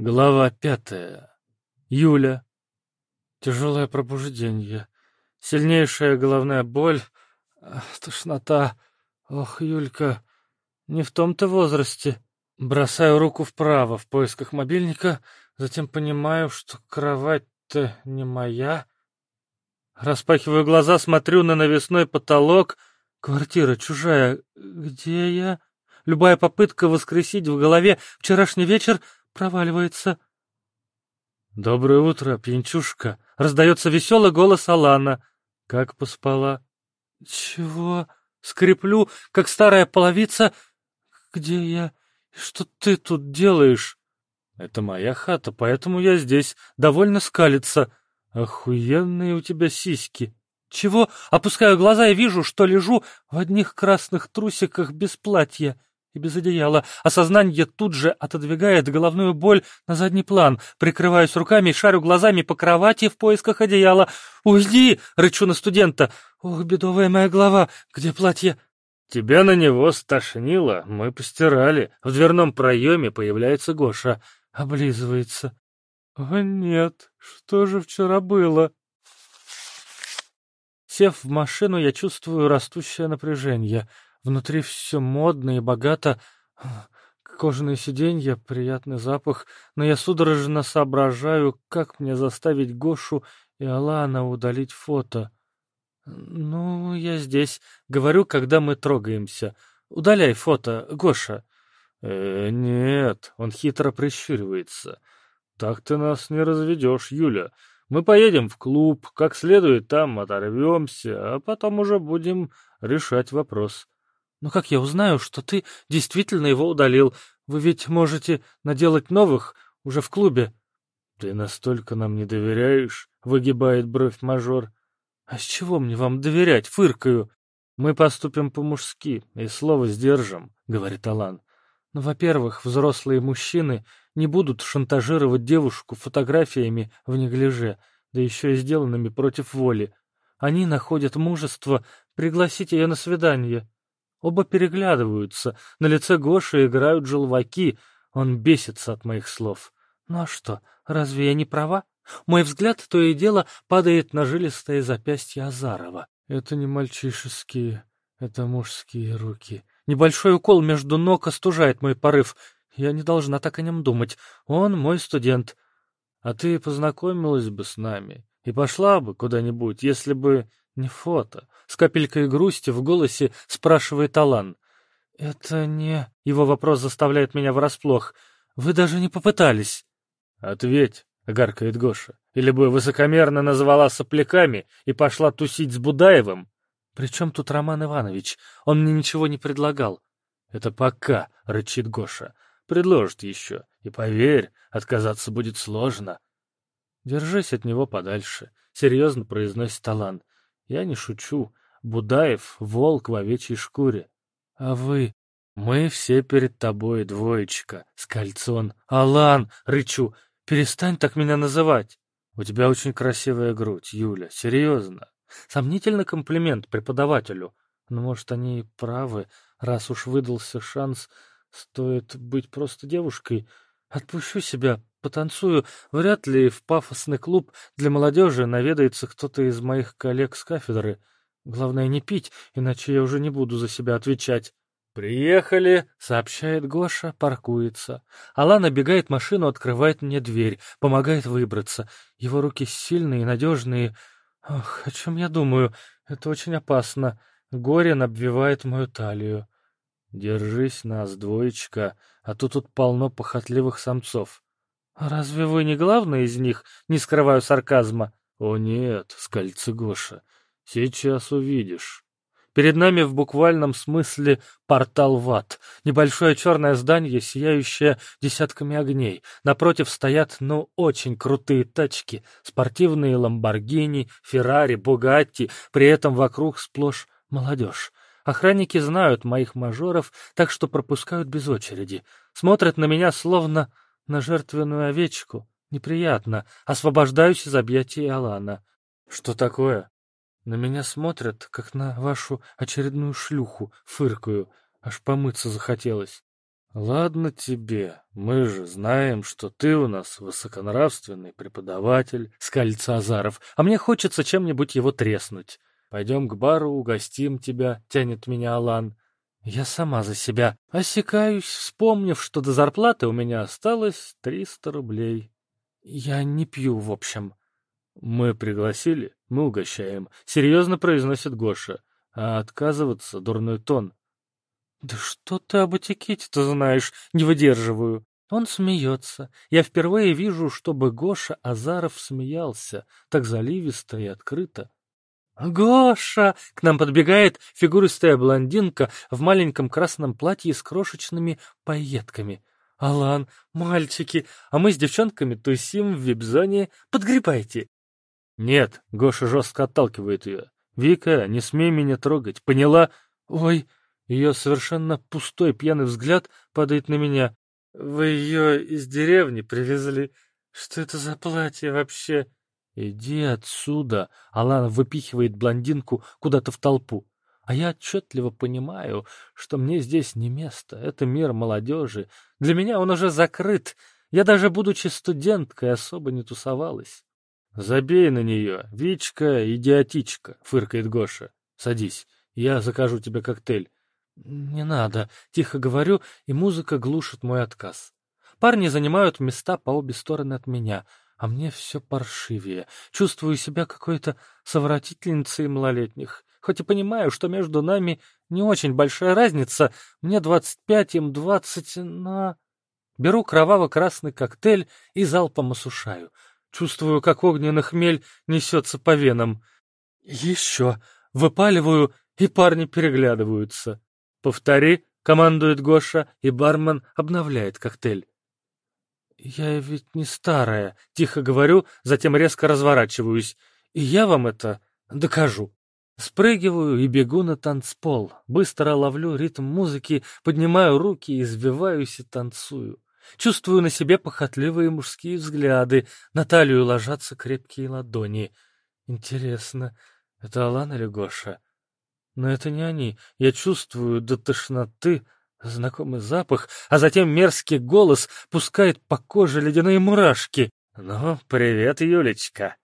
Глава пятая. Юля. Тяжелое пробуждение. Сильнейшая головная боль. Тошнота. Ох, Юлька, не в том-то возрасте. Бросаю руку вправо в поисках мобильника, затем понимаю, что кровать-то не моя. Распахиваю глаза, смотрю на навесной потолок. Квартира чужая. Где я? Любая попытка воскресить в голове вчерашний вечер проваливается. «Доброе утро, пьянчушка!» — раздается веселый голос Алана. «Как поспала?» «Чего?» — скреплю, как старая половица. «Где я? Что ты тут делаешь?» «Это моя хата, поэтому я здесь. Довольно скалится. Охуенные у тебя сиськи!» «Чего?» Опускаю глаза и вижу, что лежу в одних красных трусиках без платья и без одеяла. Осознание тут же отодвигает головную боль на задний план. Прикрываюсь руками и шарю глазами по кровати в поисках одеяла. «Уйди!» — рычу на студента. «Ох, бедовая моя голова! Где платье?» «Тебя на него стошнило, мы постирали. В дверном проеме появляется Гоша. Облизывается. «О, нет, что же вчера было?» Сев в машину, я чувствую растущее напряжение — Внутри все модно и богато. Кожаные сиденья, приятный запах, но я судорожно соображаю, как мне заставить Гошу и Алана удалить фото. «Ну, я здесь. Говорю, когда мы трогаемся. Удаляй фото, Гоша». «Э, нет», — он хитро прищуривается. «Так ты нас не разведешь, Юля. Мы поедем в клуб, как следует там оторвемся, а потом уже будем решать вопрос». Но как я узнаю, что ты действительно его удалил? Вы ведь можете наделать новых уже в клубе. Ты настолько нам не доверяешь, выгибает бровь мажор. А с чего мне вам доверять, фыркаю? Мы поступим по-мужски и слово сдержим, говорит Алан. Но, ну, во-первых, взрослые мужчины не будут шантажировать девушку фотографиями в неглиже, да еще и сделанными против воли. Они находят мужество пригласить ее на свидание. Оба переглядываются, на лице Гоши играют желваки, он бесится от моих слов. Ну а что, разве я не права? Мой взгляд то и дело падает на жилистое запястье Азарова. Это не мальчишеские, это мужские руки. Небольшой укол между ног остужает мой порыв. Я не должна так о нем думать. Он мой студент. А ты познакомилась бы с нами и пошла бы куда-нибудь, если бы не фото. С капелькой грусти в голосе спрашивает Алан. «Это не...» Его вопрос заставляет меня врасплох. «Вы даже не попытались». «Ответь», — гаркает Гоша. «Или бы высокомерно назвала сопляками и пошла тусить с Будаевым?» «При чем тут Роман Иванович? Он мне ничего не предлагал». «Это пока», — рычит Гоша. «Предложит еще. И поверь, отказаться будет сложно». «Держись от него подальше», — серьезно произносит Талан. «Я не шучу. Будаев — волк в овечьей шкуре. А вы? Мы все перед тобой, двоечка, скальцон. Алан, рычу, перестань так меня называть. У тебя очень красивая грудь, Юля, серьезно. Сомнительный комплимент преподавателю. Но, может, они и правы, раз уж выдался шанс, стоит быть просто девушкой. Отпущу себя, потанцую. Вряд ли в пафосный клуб для молодежи наведается кто-то из моих коллег с кафедры. Главное не пить, иначе я уже не буду за себя отвечать. «Приехали!» — сообщает Гоша, паркуется. Алан обегает машину, открывает мне дверь, помогает выбраться. Его руки сильные и надежные. Ох, о чем я думаю? Это очень опасно. Горин обвивает мою талию. «Держись нас, двоечка, а то тут полно похотливых самцов». «Разве вы не главный из них?» — не скрываю сарказма. «О нет, скальцы Гоша, Сейчас увидишь. Перед нами в буквальном смысле портал в ад. Небольшое черное здание, сияющее десятками огней. Напротив стоят, ну, очень крутые тачки. Спортивные Ламборгини, Феррари, Бугатти. При этом вокруг сплошь молодежь. Охранники знают моих мажоров, так что пропускают без очереди. Смотрят на меня словно на жертвенную овечку. Неприятно. Освобождаюсь из объятий Алана. Что такое? На меня смотрят, как на вашу очередную шлюху, фыркаю, аж помыться захотелось. Ладно тебе, мы же знаем, что ты у нас высоконравственный преподаватель, скалится Азаров, а мне хочется чем-нибудь его треснуть. Пойдем к бару, угостим тебя, тянет меня Алан. Я сама за себя. Осекаюсь, вспомнив, что до зарплаты у меня осталось триста рублей. Я не пью, в общем. Мы пригласили, мы угощаем. Серьезно произносит Гоша. А отказываться — дурной тон. Да что ты об этикете-то знаешь? Не выдерживаю. Он смеется. Я впервые вижу, чтобы Гоша Азаров смеялся, так заливисто и открыто. «Гоша!» — к нам подбегает фигуристая блондинка в маленьком красном платье с крошечными пайетками. «Алан, мальчики, а мы с девчонками тусим в вип-зоне. Подгребайте!» «Нет», — Гоша жестко отталкивает ее. «Вика, не смей меня трогать, поняла?» «Ой!» Ее совершенно пустой пьяный взгляд падает на меня. «Вы ее из деревни привезли? Что это за платье вообще?» «Иди отсюда!» — Алан выпихивает блондинку куда-то в толпу. А я отчетливо понимаю, что мне здесь не место. Это мир молодежи. Для меня он уже закрыт. Я даже, будучи студенткой, особо не тусовалась. «Забей на нее, Вичка, идиотичка!» — фыркает Гоша. «Садись, я закажу тебе коктейль». «Не надо», — тихо говорю, и музыка глушит мой отказ. Парни занимают места по обе стороны от меня — а мне все паршивее. Чувствую себя какой-то совратительницей малолетних. Хоть и понимаю, что между нами не очень большая разница. Мне двадцать пять, им двадцать, но... Беру кроваво-красный коктейль и залпом осушаю. Чувствую, как огненный хмель несется по венам. Еще. Выпаливаю, и парни переглядываются. «Повтори», — командует Гоша, и бармен обновляет коктейль. «Я ведь не старая», — тихо говорю, затем резко разворачиваюсь. «И я вам это докажу». Спрыгиваю и бегу на танцпол. Быстро ловлю ритм музыки, поднимаю руки, извиваюсь и танцую. Чувствую на себе похотливые мужские взгляды, на талию ложатся крепкие ладони. Интересно, это Алан или Гоша? Но это не они. Я чувствую до тошноты Знакомый запах, а затем мерзкий голос пускает по коже ледяные мурашки. «Ну, привет, Юлечка!»